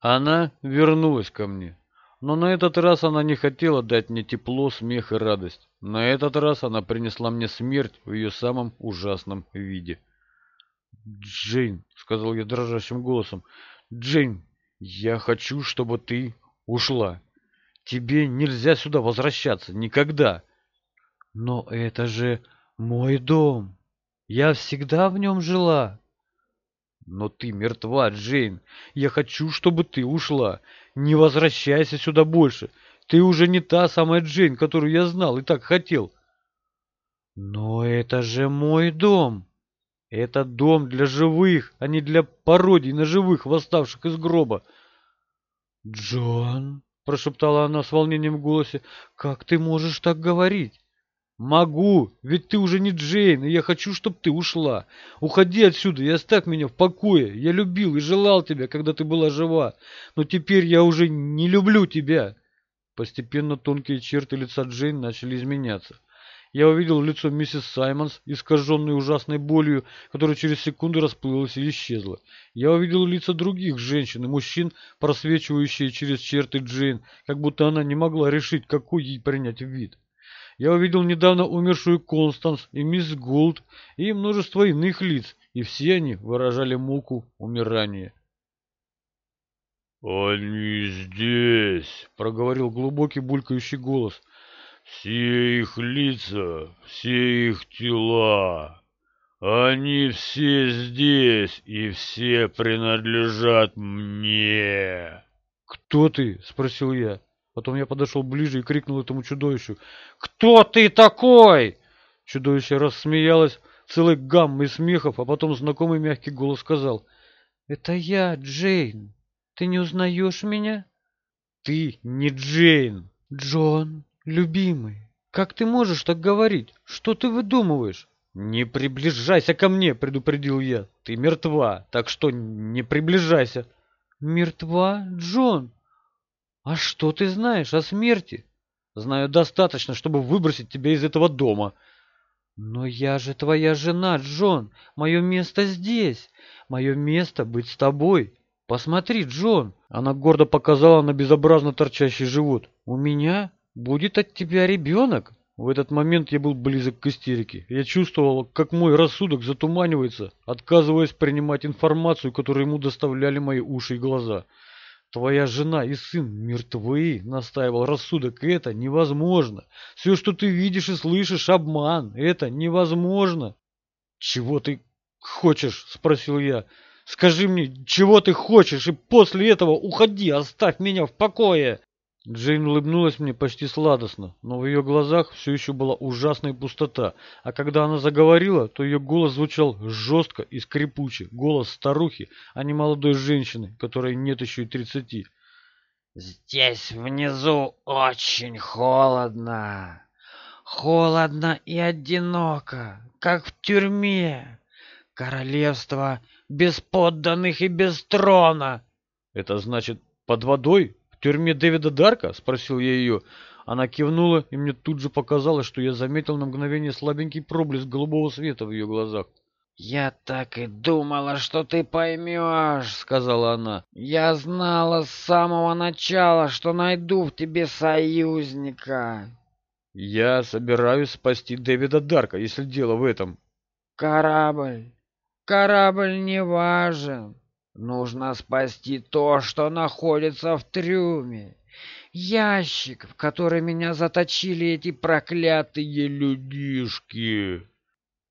Она вернулась ко мне. Но на этот раз она не хотела дать мне тепло, смех и радость. На этот раз она принесла мне смерть в ее самом ужасном виде. «Джейн», — сказал я дрожащим голосом, — «Джейн, я хочу, чтобы ты ушла. Тебе нельзя сюда возвращаться. Никогда». «Но это же мой дом. Я всегда в нем жила». «Но ты мертва, Джейн. Я хочу, чтобы ты ушла. Не возвращайся сюда больше. Ты уже не та самая Джейн, которую я знал и так хотел». «Но это же мой дом. Это дом для живых, а не для пародий на живых, восставших из гроба». «Джон», — прошептала она с волнением в голосе, — «как ты можешь так говорить?» «Могу, ведь ты уже не Джейн, и я хочу, чтобы ты ушла. Уходи отсюда и оставь меня в покое. Я любил и желал тебя, когда ты была жива, но теперь я уже не люблю тебя». Постепенно тонкие черты лица Джейн начали изменяться. Я увидел лицо миссис Саймонс, искаженное ужасной болью, которая через секунду расплылась и исчезла. Я увидел лица других женщин и мужчин, просвечивающие через черты Джейн, как будто она не могла решить, какой ей принять вид. Я увидел недавно умершую Констанс и мисс Голд и множество иных лиц, и все они выражали муку умирания. «Они здесь!» — проговорил глубокий булькающий голос. «Все их лица, все их тела, они все здесь, и все принадлежат мне!» «Кто ты?» — спросил я. Потом я подошел ближе и крикнул этому чудовищу. «Кто ты такой?» Чудовище рассмеялось целой гаммой смехов, а потом знакомый мягкий голос сказал. «Это я, Джейн. Ты не узнаешь меня?» «Ты не Джейн!» «Джон, любимый, как ты можешь так говорить? Что ты выдумываешь?» «Не приближайся ко мне!» — предупредил я. «Ты мертва, так что не приближайся!» «Мертва, Джон? «А что ты знаешь о смерти?» «Знаю достаточно, чтобы выбросить тебя из этого дома». «Но я же твоя жена, Джон. Мое место здесь. Мое место быть с тобой. Посмотри, Джон». Она гордо показала на безобразно торчащий живот. «У меня будет от тебя ребенок». В этот момент я был близок к истерике. Я чувствовал, как мой рассудок затуманивается, отказываясь принимать информацию, которую ему доставляли мои уши и глаза. Твоя жена и сын мертвы, настаивал рассудок. Это невозможно. Все, что ты видишь и слышишь, обман. Это невозможно. Чего ты хочешь? Спросил я. Скажи мне, чего ты хочешь, и после этого уходи, оставь меня в покое. Джейн улыбнулась мне почти сладостно, но в ее глазах все еще была ужасная пустота, а когда она заговорила, то ее голос звучал жестко и скрипуче, голос старухи, а не молодой женщины, которой нет еще и тридцати. «Здесь внизу очень холодно, холодно и одиноко, как в тюрьме. Королевство без подданных и без трона». «Это значит под водой?» «В тюрьме Дэвида Дарка?» — спросил я ее. Она кивнула, и мне тут же показалось, что я заметил на мгновение слабенький проблеск голубого света в ее глазах. «Я так и думала, что ты поймешь», — сказала она. «Я знала с самого начала, что найду в тебе союзника». «Я собираюсь спасти Дэвида Дарка, если дело в этом». «Корабль. Корабль не важен. Нужно спасти то, что находится в трюме. Ящик, в который меня заточили эти проклятые людишки.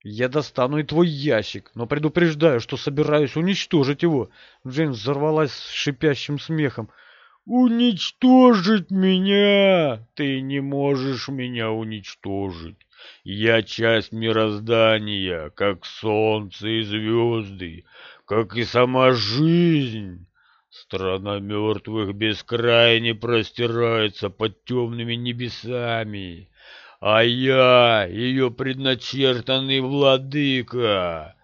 Я достану и твой ящик, но предупреждаю, что собираюсь уничтожить его. Джейн взорвалась с шипящим смехом. «Уничтожить меня? Ты не можешь меня уничтожить. Я часть мироздания, как солнце и звезды как и сама жизнь. Страна мертвых бескрайне простирается под темными небесами, а я ее предначертанный владыка.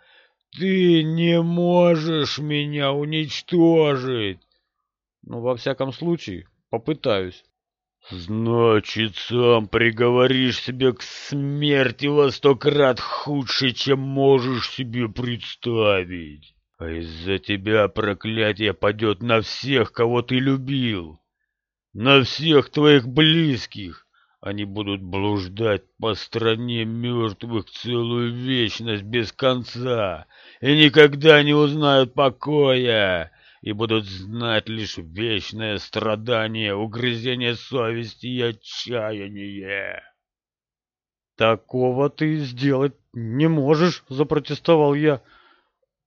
Ты не можешь меня уничтожить. Ну, во всяком случае, попытаюсь. Значит, сам приговоришь себя к смерти во сто крат худше, чем можешь себе представить. А из-за тебя проклятие падет на всех, кого ты любил, на всех твоих близких. Они будут блуждать по стране мертвых целую вечность без конца и никогда не узнают покоя и будут знать лишь вечное страдание, угрызение совести и отчаяние. «Такого ты сделать не можешь», — запротестовал я.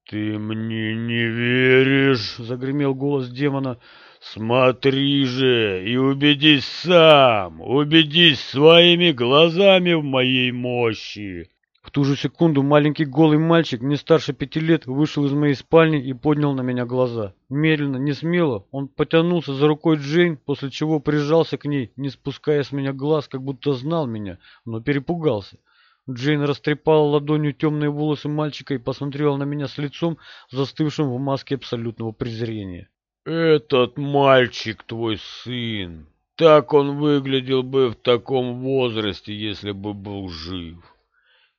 «Ты мне не веришь?» — загремел голос демона. «Смотри же и убедись сам, убедись своими глазами в моей мощи!» В ту же секунду маленький голый мальчик, не старше пяти лет, вышел из моей спальни и поднял на меня глаза. Медленно, не смело, он потянулся за рукой Джейн, после чего прижался к ней, не спуская с меня глаз, как будто знал меня, но перепугался. Джейн растрепала ладонью темные волосы мальчика и посмотрела на меня с лицом, застывшим в маске абсолютного презрения. «Этот мальчик твой сын. Так он выглядел бы в таком возрасте, если бы был жив».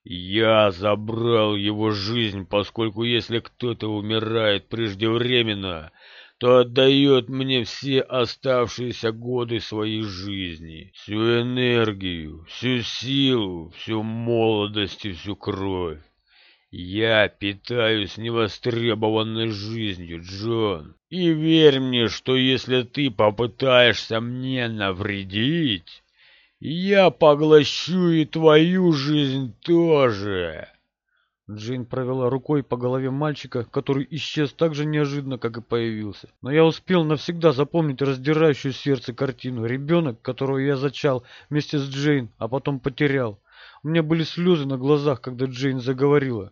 Я забрал его жизнь, поскольку если кто-то умирает преждевременно, то отдает мне все оставшиеся годы своей жизни, всю энергию, всю силу, всю молодость и всю кровь. Я питаюсь невостребованной жизнью, Джон. И верь мне, что если ты попытаешься мне навредить, я поглощу и твою жизнь тоже. Джейн провела рукой по голове мальчика, который исчез так же неожиданно, как и появился. Но я успел навсегда запомнить раздирающую сердце картину. Ребенок, которого я зачал вместе с Джейн, а потом потерял. У меня были слезы на глазах, когда Джейн заговорила.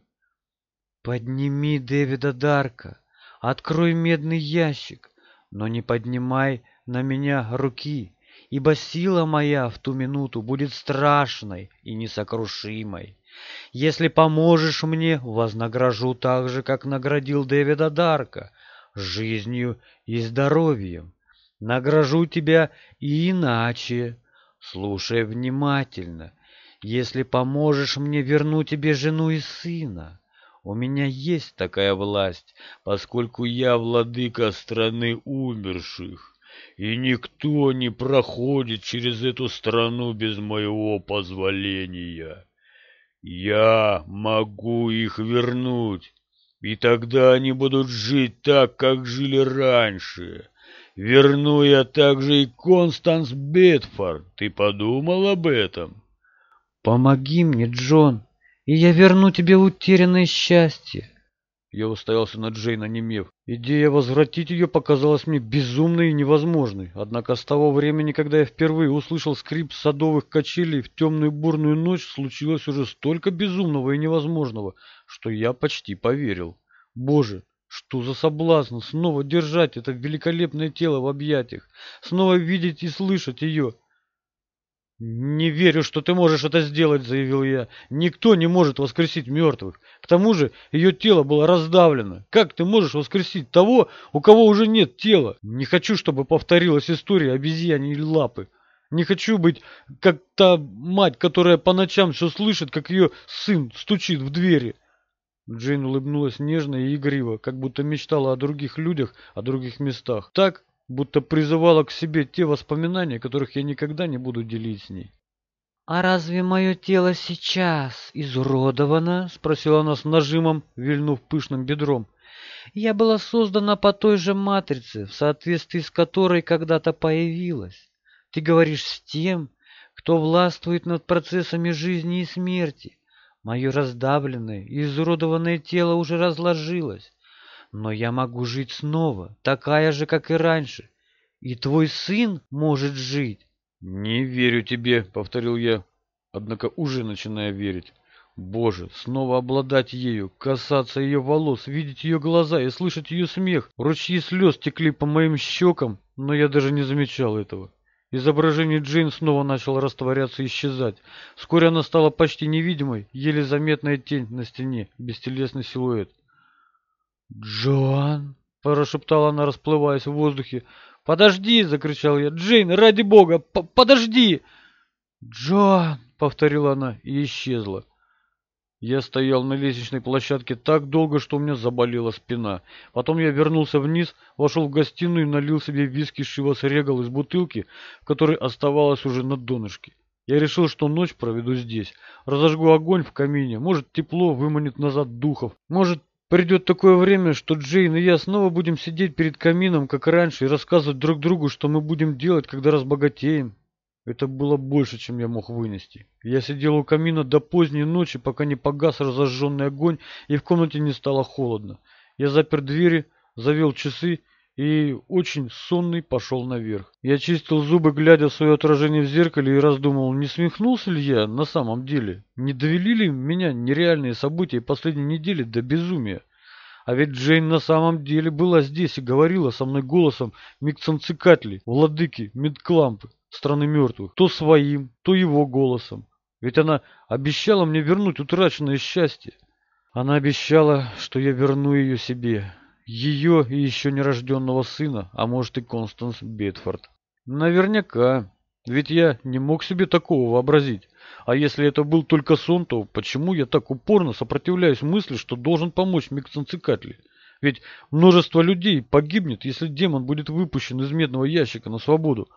«Подними Дэвида Дарка, открой медный ящик, но не поднимай на меня руки ибо сила моя в ту минуту будет страшной и несокрушимой. Если поможешь мне, вознагражу так же, как наградил Дэвида Дарка, жизнью и здоровьем. Награжу тебя и иначе. Слушай внимательно. Если поможешь мне, верну тебе жену и сына. У меня есть такая власть, поскольку я владыка страны умерших и никто не проходит через эту страну без моего позволения. Я могу их вернуть, и тогда они будут жить так, как жили раньше. Верну я также и Констанс Бетфорд. Ты подумал об этом? Помоги мне, Джон, и я верну тебе утерянное счастье. Я устоялся на Джейн, онемев. Идея возвратить ее показалась мне безумной и невозможной. Однако с того времени, когда я впервые услышал скрип садовых качелей в темную бурную ночь, случилось уже столько безумного и невозможного, что я почти поверил. Боже, что за соблазн снова держать это великолепное тело в объятиях, снова видеть и слышать ее. «Не верю, что ты можешь это сделать», — заявил я. «Никто не может воскресить мертвых. К тому же ее тело было раздавлено. Как ты можешь воскресить того, у кого уже нет тела? Не хочу, чтобы повторилась история обезьяньей лапы. Не хочу быть как та мать, которая по ночам все слышит, как ее сын стучит в двери». Джейн улыбнулась нежно и игриво, как будто мечтала о других людях, о других местах. Так, будто призывала к себе те воспоминания, которых я никогда не буду делить с ней. «А разве мое тело сейчас изуродовано?» — спросила она с нажимом, вильнув пышным бедром. «Я была создана по той же матрице, в соответствии с которой когда-то появилась. Ты говоришь с тем, кто властвует над процессами жизни и смерти. Мое раздавленное и изуродованное тело уже разложилось. Но я могу жить снова, такая же, как и раньше. И твой сын может жить. Не верю тебе, повторил я, однако уже начиная верить. Боже, снова обладать ею, касаться ее волос, видеть ее глаза и слышать ее смех. Ручьи слез текли по моим щекам, но я даже не замечал этого. Изображение Джейн снова начало растворяться и исчезать. Вскоре она стала почти невидимой, еле заметная тень на стене, бестелесный силуэт. «Джоан!» — прошептала она, расплываясь в воздухе. «Подожди!» — закричал я. «Джейн, ради бога! Подожди!» «Джоан!» — повторила она и исчезла. Я стоял на лестничной площадке так долго, что у меня заболела спина. Потом я вернулся вниз, вошел в гостиную и налил себе виски Шивас Регал из бутылки, в которой оставалось уже на донышке. Я решил, что ночь проведу здесь. Разожгу огонь в камине. Может, тепло выманит назад духов. Может, придет такое время, что Джейн и я снова будем сидеть перед камином, как раньше, и рассказывать друг другу, что мы будем делать, когда разбогатеем. Это было больше, чем я мог вынести. Я сидел у камина до поздней ночи, пока не погас разожженный огонь, и в комнате не стало холодно. Я запер двери, завел часы и очень сонный пошел наверх. Я чистил зубы, глядя в свое отражение в зеркале и раздумывал, не смехнулся ли я на самом деле? Не довели ли меня нереальные события последней недели до безумия? А ведь Джейн на самом деле была здесь и говорила со мной голосом Миксанцикатли, владыки Медклампы, страны мертвых, то своим, то его голосом. Ведь она обещала мне вернуть утраченное счастье. Она обещала, что я верну ее себе ее и еще нерожденного сына, а может и Констанс Бетфорд. Наверняка. Ведь я не мог себе такого вообразить. А если это был только сон, то почему я так упорно сопротивляюсь мысли, что должен помочь Миксенцикатли? Ведь множество людей погибнет, если демон будет выпущен из медного ящика на свободу.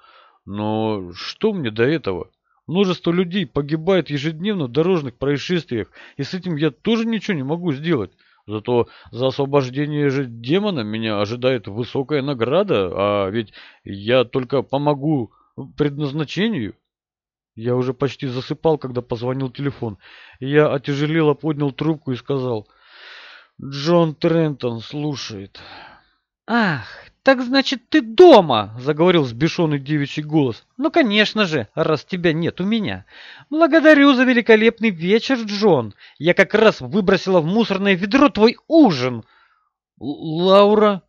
Но что мне до этого? Множество людей погибает ежедневно в дорожных происшествиях, и с этим я тоже ничего не могу сделать. Зато за освобождение же демона меня ожидает высокая награда, а ведь я только помогу предназначению. Я уже почти засыпал, когда позвонил телефон. Я отяжелело поднял трубку и сказал, «Джон Трентон слушает». «Ах, так значит ты дома!» — заговорил сбешенный девичий голос. «Ну, конечно же, раз тебя нет у меня. Благодарю за великолепный вечер, Джон. Я как раз выбросила в мусорное ведро твой ужин». «Лаура?»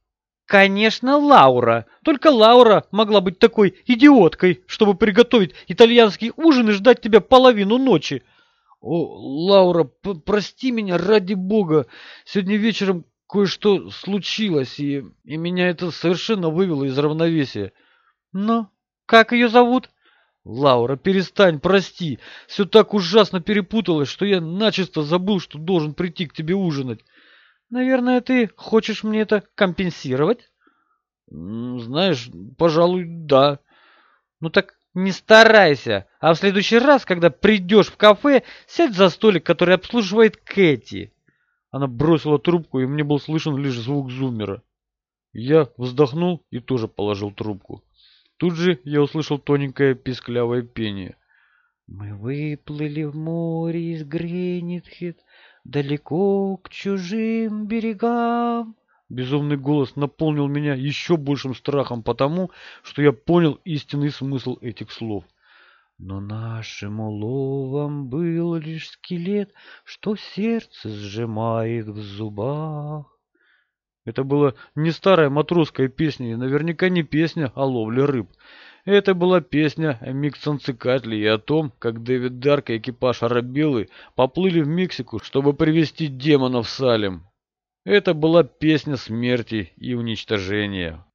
«Конечно, Лаура. Только Лаура могла быть такой идиоткой, чтобы приготовить итальянский ужин и ждать тебя половину ночи». «О, Лаура, прости меня ради бога. Сегодня вечером кое-что случилось, и, и меня это совершенно вывело из равновесия. Ну, как ее зовут? Лаура, перестань, прости. Все так ужасно перепуталось, что я начисто забыл, что должен прийти к тебе ужинать. Наверное, ты хочешь мне это компенсировать? Знаешь, пожалуй, да. Ну так не старайся, а в следующий раз, когда придешь в кафе, сядь за столик, который обслуживает Кэти. Она бросила трубку, и мне был слышен лишь звук зуммера. Я вздохнул и тоже положил трубку. Тут же я услышал тоненькое писклявое пение. Мы выплыли в море из Гренитхед, далеко к чужим берегам. Безумный голос наполнил меня еще большим страхом потому, что я понял истинный смысл этих слов. Но нашим уловом был лишь скелет, что сердце сжимает в зубах. Это была не старая матросская песня и наверняка не песня о ловле рыб. Это была песня о Миксанцикатле и о том, как Дэвид Дарк и экипаж Арабеллы поплыли в Мексику, чтобы привести демонов в Салем. Это была песня смерти и уничтожения.